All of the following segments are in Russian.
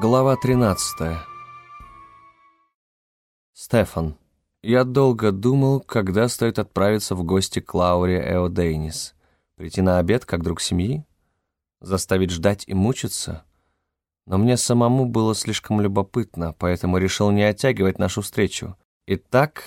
Глава 13 Стефан. Я долго думал, когда стоит отправиться в гости к Лауре Эодейнис. Прийти на обед, как друг семьи? Заставить ждать и мучиться? Но мне самому было слишком любопытно, поэтому решил не оттягивать нашу встречу. Итак,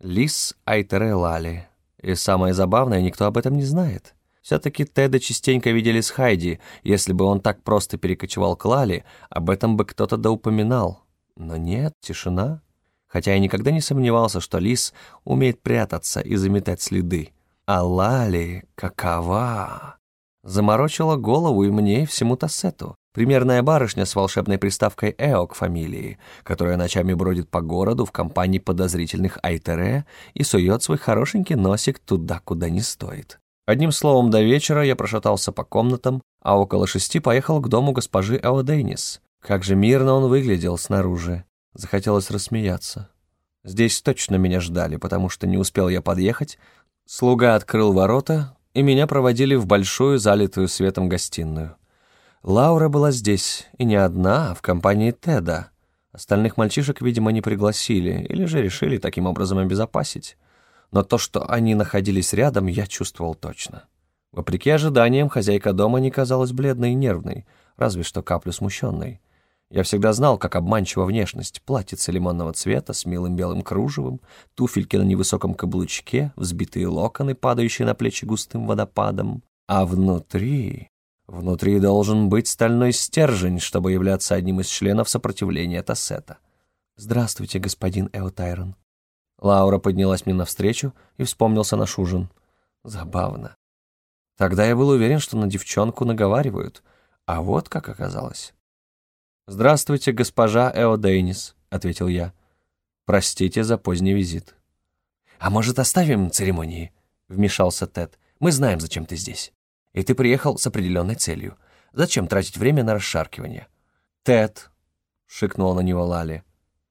Лис Айтере Лали. И самое забавное, никто об этом не знает. Все-таки Теда частенько видели с Хайди. Если бы он так просто перекочевал к Лали, об этом бы кто-то да упоминал. Но нет, тишина. Хотя я никогда не сомневался, что Лис умеет прятаться и заметать следы. А Лали какова? Заморочила голову и мне, и всему Тассету. Примерная барышня с волшебной приставкой «Эо» к фамилии, которая ночами бродит по городу в компании подозрительных Айтере и сует свой хорошенький носик туда, куда не стоит. Одним словом, до вечера я прошатался по комнатам, а около шести поехал к дому госпожи Эодейнис. Как же мирно он выглядел снаружи. Захотелось рассмеяться. Здесь точно меня ждали, потому что не успел я подъехать. Слуга открыл ворота, и меня проводили в большую, залитую светом гостиную. Лаура была здесь, и не одна, а в компании Теда. Остальных мальчишек, видимо, не пригласили, или же решили таким образом обезопасить но то, что они находились рядом, я чувствовал точно. Вопреки ожиданиям, хозяйка дома не казалась бледной и нервной, разве что каплю смущенной. Я всегда знал, как обманчива внешность. Платьице лимонного цвета с милым белым кружевом, туфельки на невысоком каблучке, взбитые локоны, падающие на плечи густым водопадом. А внутри... Внутри должен быть стальной стержень, чтобы являться одним из членов сопротивления Тассета. «Здравствуйте, господин Эотайрон», Лаура поднялась мне навстречу и вспомнился наш ужин. Забавно. Тогда я был уверен, что на девчонку наговаривают, а вот как оказалось. «Здравствуйте, госпожа Эодейнис», — ответил я. «Простите за поздний визит». «А может, оставим церемонии?» — вмешался Тед. «Мы знаем, зачем ты здесь. И ты приехал с определенной целью. Зачем тратить время на расшаркивание?» «Тед», — шикнула на него Лали.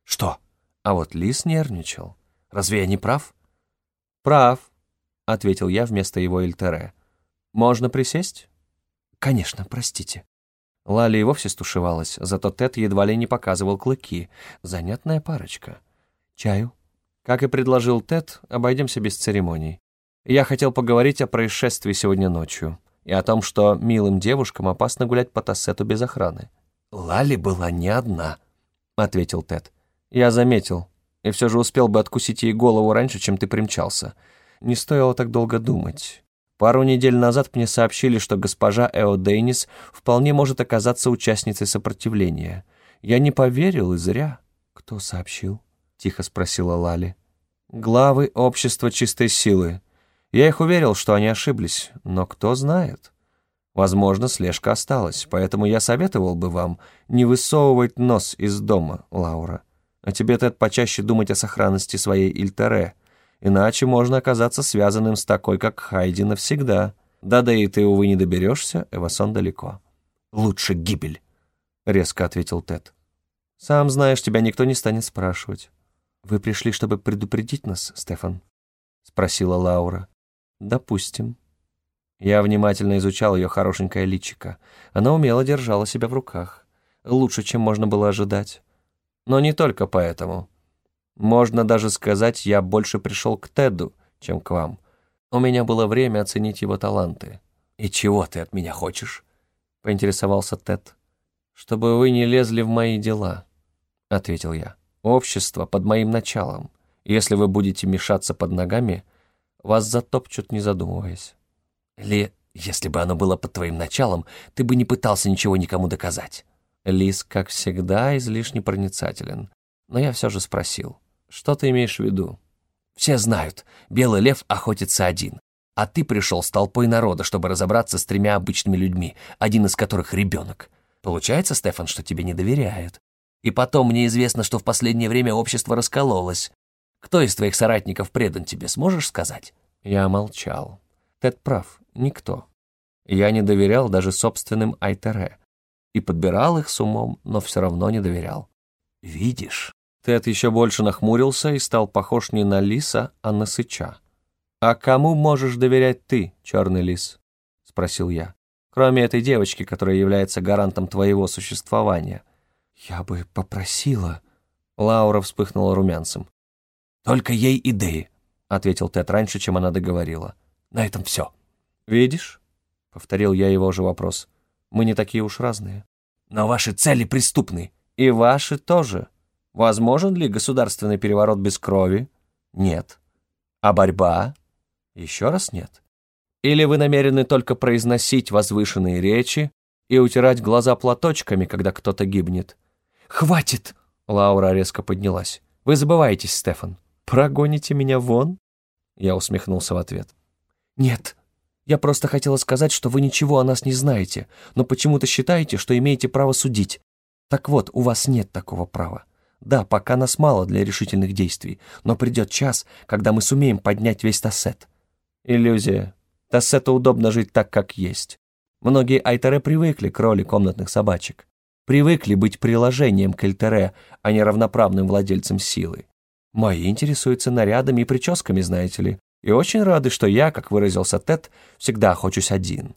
«Что?» А вот Лис нервничал. Разве я не прав?» «Прав», — ответил я вместо его Эльтере. «Можно присесть?» «Конечно, простите». Лали и вовсе стушевалась, зато Тед едва ли не показывал клыки. Занятная парочка. «Чаю?» Как и предложил Тед, обойдемся без церемоний. Я хотел поговорить о происшествии сегодня ночью и о том, что милым девушкам опасно гулять по Тассету без охраны. «Лали была не одна», — ответил Тед. «Я заметил», и все же успел бы откусить ей голову раньше, чем ты примчался. Не стоило так долго думать. Пару недель назад мне сообщили, что госпожа Эо Дейнис вполне может оказаться участницей сопротивления. Я не поверил и зря. «Кто сообщил?» — тихо спросила Лали. «Главы общества чистой силы. Я их уверил, что они ошиблись, но кто знает. Возможно, слежка осталась, поэтому я советовал бы вам не высовывать нос из дома, Лаура». А тебе, Тед, почаще думать о сохранности своей Ильтере. Иначе можно оказаться связанным с такой, как Хайди, навсегда. Да-да, и ты, увы, не доберешься, Эвасон далеко. «Лучше гибель», — резко ответил Тед. «Сам знаешь, тебя никто не станет спрашивать». «Вы пришли, чтобы предупредить нас, Стефан?» — спросила Лаура. «Допустим». Я внимательно изучал ее хорошенькое личико. Она умело держала себя в руках. Лучше, чем можно было ожидать. Но не только поэтому. Можно даже сказать, я больше пришел к Теду, чем к вам. У меня было время оценить его таланты. «И чего ты от меня хочешь?» — поинтересовался Тед. «Чтобы вы не лезли в мои дела», — ответил я. «Общество под моим началом. Если вы будете мешаться под ногами, вас затопчут, не задумываясь». «Ли, если бы оно было под твоим началом, ты бы не пытался ничего никому доказать». Лис, как всегда, излишне проницателен. Но я все же спросил, что ты имеешь в виду? Все знают, белый лев охотится один. А ты пришел с толпой народа, чтобы разобраться с тремя обычными людьми, один из которых ребенок. Получается, Стефан, что тебе не доверяют. И потом мне известно, что в последнее время общество раскололось. Кто из твоих соратников предан тебе, сможешь сказать?» Я молчал. Тед прав, никто. Я не доверял даже собственным Айтере и подбирал их с умом, но все равно не доверял. «Видишь?» Тед еще больше нахмурился и стал похож не на лиса, а на сыча. «А кому можешь доверять ты, черный лис?» — спросил я. «Кроме этой девочки, которая является гарантом твоего существования». «Я бы попросила...» Лаура вспыхнула румянцем. «Только ей идеи», — ответил Тед раньше, чем она договорила. «На этом все». «Видишь?» — повторил я его же вопрос. «Мы не такие уж разные». «Но ваши цели преступны». «И ваши тоже. Возможен ли государственный переворот без крови?» «Нет». «А борьба?» «Еще раз нет». «Или вы намерены только произносить возвышенные речи и утирать глаза платочками, когда кто-то гибнет?» «Хватит!» Лаура резко поднялась. «Вы забываетесь, Стефан. Прогоните меня вон?» Я усмехнулся в ответ. «Нет, я просто хотела сказать, что вы ничего о нас не знаете, но почему-то считаете, что имеете право судить. Так вот, у вас нет такого права. Да, пока нас мало для решительных действий, но придет час, когда мы сумеем поднять весь Тассет». «Иллюзия. Тассету удобно жить так, как есть. Многие айтере привыкли к роли комнатных собачек привыкли быть приложением к Эльтере, а не равноправным владельцем силы. Мои интересуются нарядами и прическами, знаете ли, и очень рады, что я, как выразился Тед, всегда хочусь один.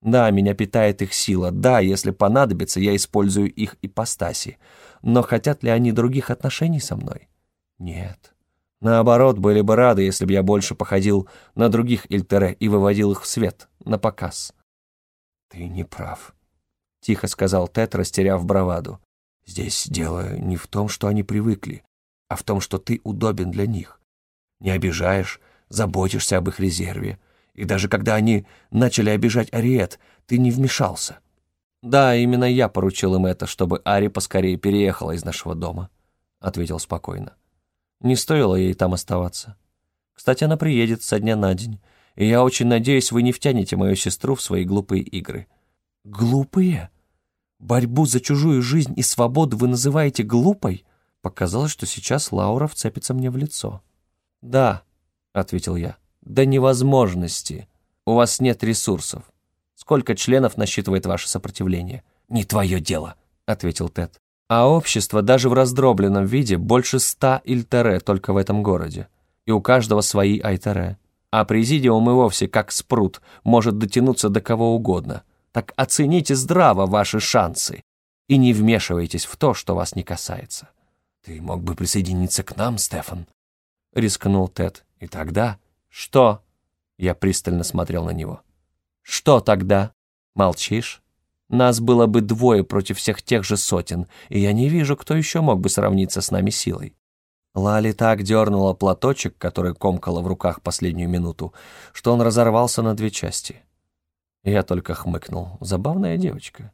Да, меня питает их сила, да, если понадобится, я использую их ипостаси, но хотят ли они других отношений со мной? Нет. Наоборот, были бы рады, если бы я больше походил на других Ильтере и выводил их в свет, на показ. Ты не прав, — тихо сказал Тед, растеряв браваду. «Здесь дело не в том, что они привыкли, а в том, что ты удобен для них. Не обижаешь, заботишься об их резерве. И даже когда они начали обижать Ариет, ты не вмешался». «Да, именно я поручил им это, чтобы Ари поскорее переехала из нашего дома», — ответил спокойно. «Не стоило ей там оставаться. Кстати, она приедет со дня на день, и я очень надеюсь, вы не втянете мою сестру в свои глупые игры». «Глупые? Борьбу за чужую жизнь и свободу вы называете глупой?» Показалось, что сейчас Лаура вцепится мне в лицо. «Да», — ответил я, — «до невозможности. У вас нет ресурсов. Сколько членов насчитывает ваше сопротивление?» «Не твое дело», — ответил Тед. «А общество даже в раздробленном виде больше ста Ильтере только в этом городе. И у каждого свои Айтере. А президиум и вовсе, как спрут, может дотянуться до кого угодно. Так оцените здраво ваши шансы и не вмешивайтесь в то, что вас не касается. Ты мог бы присоединиться к нам, Стефан, рискнул Тед. И тогда что? Я пристально смотрел на него. Что тогда? Молчишь? Нас было бы двое против всех тех же сотен, и я не вижу, кто еще мог бы сравниться с нами силой. Лали так дернула платочек, который комкала в руках последнюю минуту, что он разорвался на две части. Я только хмыкнул. Забавная девочка.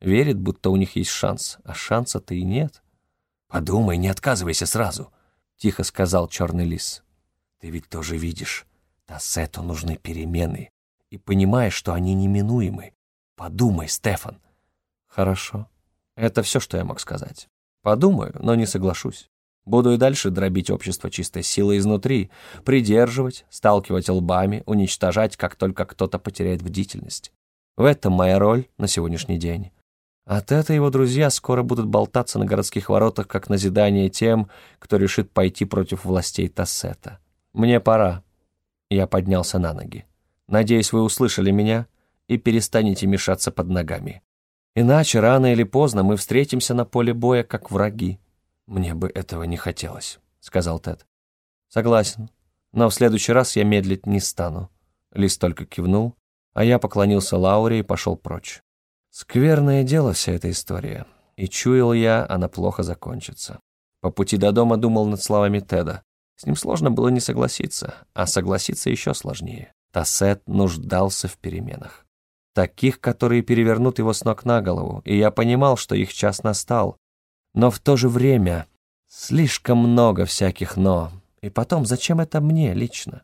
Верит, будто у них есть шанс, а шанса-то и нет. «Подумай, не отказывайся сразу», — тихо сказал черный лис. «Ты ведь тоже видишь, Тассету нужны перемены, и понимаешь, что они неминуемы. Подумай, Стефан». «Хорошо. Это все, что я мог сказать. Подумаю, но не соглашусь. Буду и дальше дробить общество чистой силы изнутри, придерживать, сталкивать лбами, уничтожать, как только кто-то потеряет бдительность. В этом моя роль на сегодняшний день. От этого его друзья скоро будут болтаться на городских воротах, как назидание тем, кто решит пойти против властей Тассета. Мне пора. Я поднялся на ноги. Надеюсь, вы услышали меня и перестанете мешаться под ногами. Иначе рано или поздно мы встретимся на поле боя, как враги. «Мне бы этого не хотелось», — сказал Тед. «Согласен. Но в следующий раз я медлить не стану». Лис только кивнул, а я поклонился Лауре и пошел прочь. Скверное дело вся эта история, и чуял я, она плохо закончится. По пути до дома думал над словами Теда. С ним сложно было не согласиться, а согласиться еще сложнее. Тассет нуждался в переменах. Таких, которые перевернут его с ног на голову, и я понимал, что их час настал, но в то же время слишком много всяких «но». И потом, зачем это мне лично?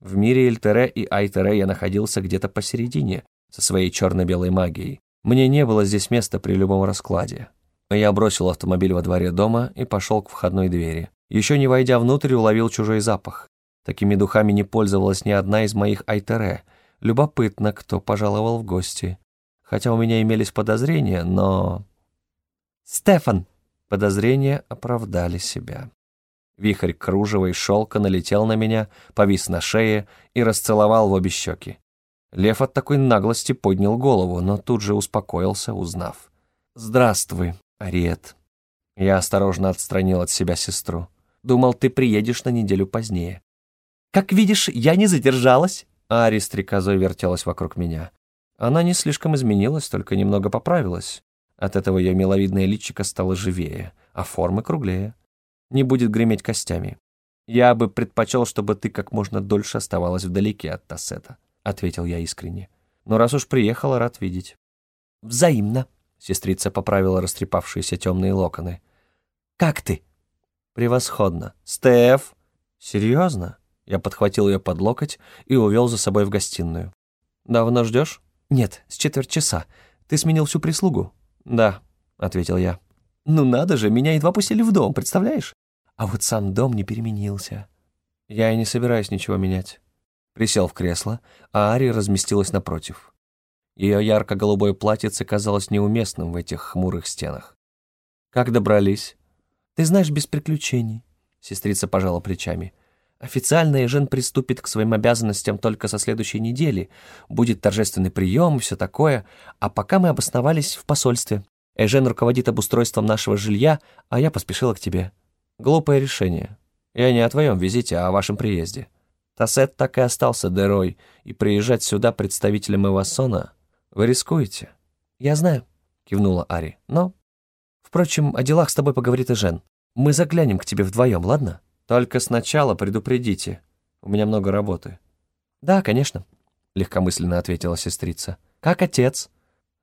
В мире Эльтере и Айтере я находился где-то посередине со своей черно-белой магией. Мне не было здесь места при любом раскладе. Я бросил автомобиль во дворе дома и пошел к входной двери. Еще не войдя внутрь, уловил чужой запах. Такими духами не пользовалась ни одна из моих Айтере. Любопытно, кто пожаловал в гости. Хотя у меня имелись подозрения, но... «Стефан!» Подозрения оправдали себя. Вихрь кружева и шелка налетел на меня, повис на шее и расцеловал в обе щеки. Лев от такой наглости поднял голову, но тут же успокоился, узнав. «Здравствуй», Ариет. Я осторожно отстранил от себя сестру. Думал, ты приедешь на неделю позднее. Как видишь, я не задержалась. Ари стрекозой вертелась вокруг меня. Она не слишком изменилась, только немного поправилась. От этого ее миловидное личико стало живее, а формы круглее. Не будет греметь костями. Я бы предпочел, чтобы ты как можно дольше оставалась вдалеке от Тассета, ответил я искренне. Но раз уж приехала, рад видеть. Взаимно. Сестрица поправила растрепавшиеся темные локоны. «Как ты?» «Превосходно. Стеф!» «Серьезно?» Я подхватил ее под локоть и увел за собой в гостиную. «Давно ждешь?» «Нет, с четверть часа. Ты сменил всю прислугу?» «Да», — ответил я. «Ну надо же, меня едва пустили в дом, представляешь? А вот сам дом не переменился». «Я и не собираюсь ничего менять». Присел в кресло, а Ари разместилась напротив. Ее ярко-голубое платьице казалось неуместным в этих хмурых стенах. «Как добрались?» «Ты знаешь, без приключений», — сестрица пожала плечами. «Официально Эжен приступит к своим обязанностям только со следующей недели. Будет торжественный прием и все такое. А пока мы обосновались в посольстве. Эжен руководит обустройством нашего жилья, а я поспешила к тебе». «Глупое решение. Я не о твоем визите, а о вашем приезде. Тассет так и остался дырой, и приезжать сюда представителем Ивасона вы рискуете?» «Я знаю», — кивнула Ари, — «но...» «Впрочем, о делах с тобой поговорит и Жен. Мы заглянем к тебе вдвоем, ладно?» «Только сначала предупредите. У меня много работы». «Да, конечно», — легкомысленно ответила сестрица. «Как отец?»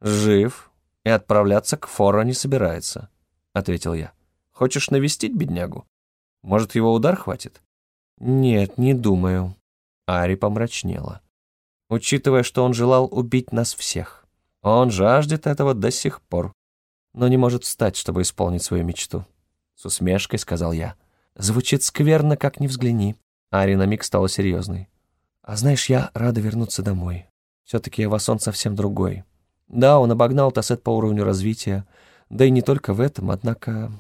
«Жив и отправляться к Форо не собирается», — ответил я. «Хочешь навестить беднягу? Может, его удар хватит?» «Нет, не думаю». Ари помрачнела учитывая, что он желал убить нас всех. Он жаждет этого до сих пор, но не может встать, чтобы исполнить свою мечту. С усмешкой сказал я. Звучит скверно, как ни взгляни. Ари на миг стала серьезной. А знаешь, я рада вернуться домой. Все-таки Эвасон совсем другой. Да, он обогнал Тассет по уровню развития, да и не только в этом, однако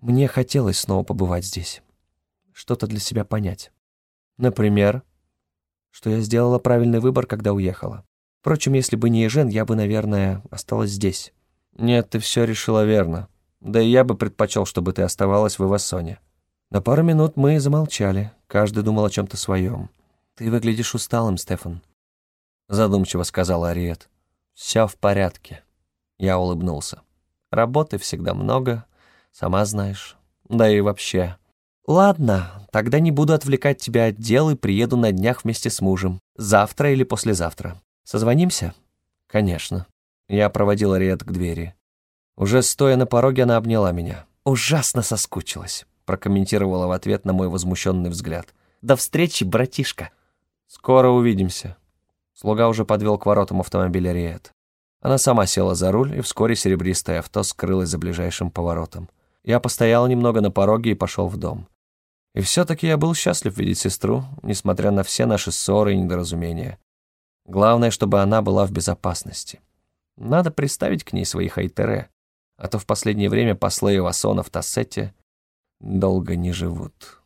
мне хотелось снова побывать здесь, что-то для себя понять. Например, что я сделала правильный выбор, когда уехала. Впрочем, если бы не Ежен, я бы, наверное, осталась здесь. Нет, ты все решила верно. Да и я бы предпочел, чтобы ты оставалась в Ивасоне. На пару минут мы замолчали, каждый думал о чем-то своем. «Ты выглядишь усталым, Стефан», — задумчиво сказала Ариет. «Все в порядке». Я улыбнулся. «Работы всегда много, сама знаешь. Да и вообще, «Ладно, тогда не буду отвлекать тебя от дел и приеду на днях вместе с мужем. Завтра или послезавтра. Созвонимся?» «Конечно». Я проводил Ариет к двери. Уже стоя на пороге, она обняла меня. «Ужасно соскучилась», — прокомментировала в ответ на мой возмущенный взгляд. «До встречи, братишка». «Скоро увидимся». Слуга уже подвел к воротам автомобиля Риет. Она сама села за руль, и вскоре серебристое авто скрылось за ближайшим поворотом. Я постоял немного на пороге и пошел в дом. И все-таки я был счастлив видеть сестру, несмотря на все наши ссоры и недоразумения. Главное, чтобы она была в безопасности. Надо приставить к ней свои хайтере, а то в последнее время послы Васона в Тассете долго не живут.